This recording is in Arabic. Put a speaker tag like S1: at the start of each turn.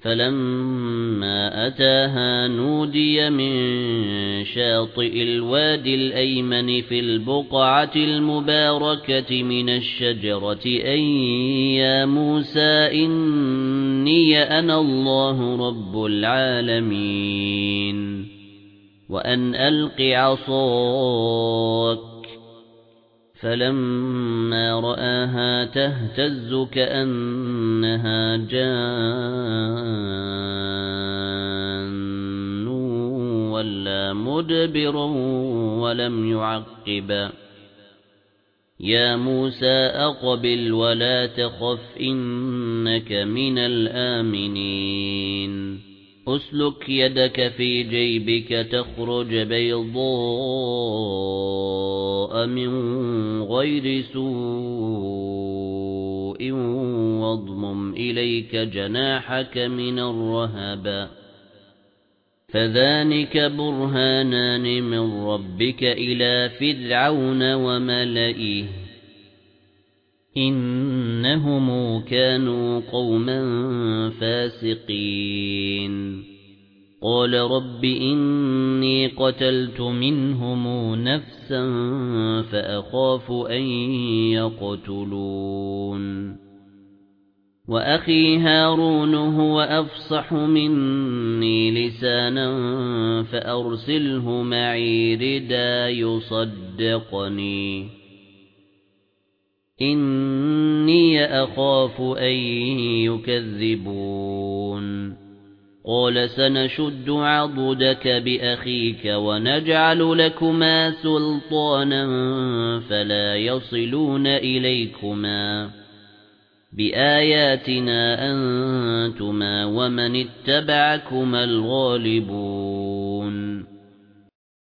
S1: فَلَمَّا أَتَاهَا نُودِيَ مِن شَاطِئِ الْوَادِ الْأَيْمَنِ فِي الْبُقْعَةِ الْمُبَارَكَةِ مِنَ الشَّجَرَةِ أَن يَا مُوسَى إِنِّي أَنَا اللَّهُ رَبُّ الْعَالَمِينَ وَأَنْ أَلْقِ عَصَاكَ فَلَمَّا رَآهَا تَهْتَزُّ كَأَنَّهَا جَانٌّ وَلَّى مُدْبِرًا وَلَمْ يُعَقِّبْ. يَا مُوسَى أَقْبِلْ وَلَا تَخَفْ إِنَّكَ مِنَ الْآمِنِينَ. أُسْلُكْ يَدَكَ فِي جَيْبِكَ تَخْرُجْ بَيْضَاءَ مِنْ غَيْرِ سُوءٍ. وَاضْمُمْ إِلَيْكَ جَنَاحَكَ مِنَ الرَّهْبِ فَذَلِكَ بُرْهَانَانِ مِنْ رَبِّكَ إِلَى فِرْعَوْنَ وَمَلَئِهِ إِنَّهُمْ كَانُوا قَوْمًا فَاسِقِينَ قَالَ رَبِّ إِنِّي قَتَلْتُ مِنْهُمْ نَفْسًا فَأَخَافُ أَن يَقْتُلُونِ وَأَخِي هَارُونُ هُوَ أَفْصَحُ مِنِّي لِسَانًا فَأَرْسِلْهُ مَعِي رِدًا يُصَدِّقُنِي. إِنِّي أَخَافُ أَن يُكَذِّبُونِ. قَالَ سَنَشُدُّ عَضُدَكَ بِأَخِيكَ وَنَجْعَلُ لَكُمَا سُلْطَانًا فَلَا يَصِلُونَ إِلَيْكُمَا. بِآيَاتِنَا أَنتُمَا وَمَنِ اتَّبَعَكُمَا الْغَالِبُونَ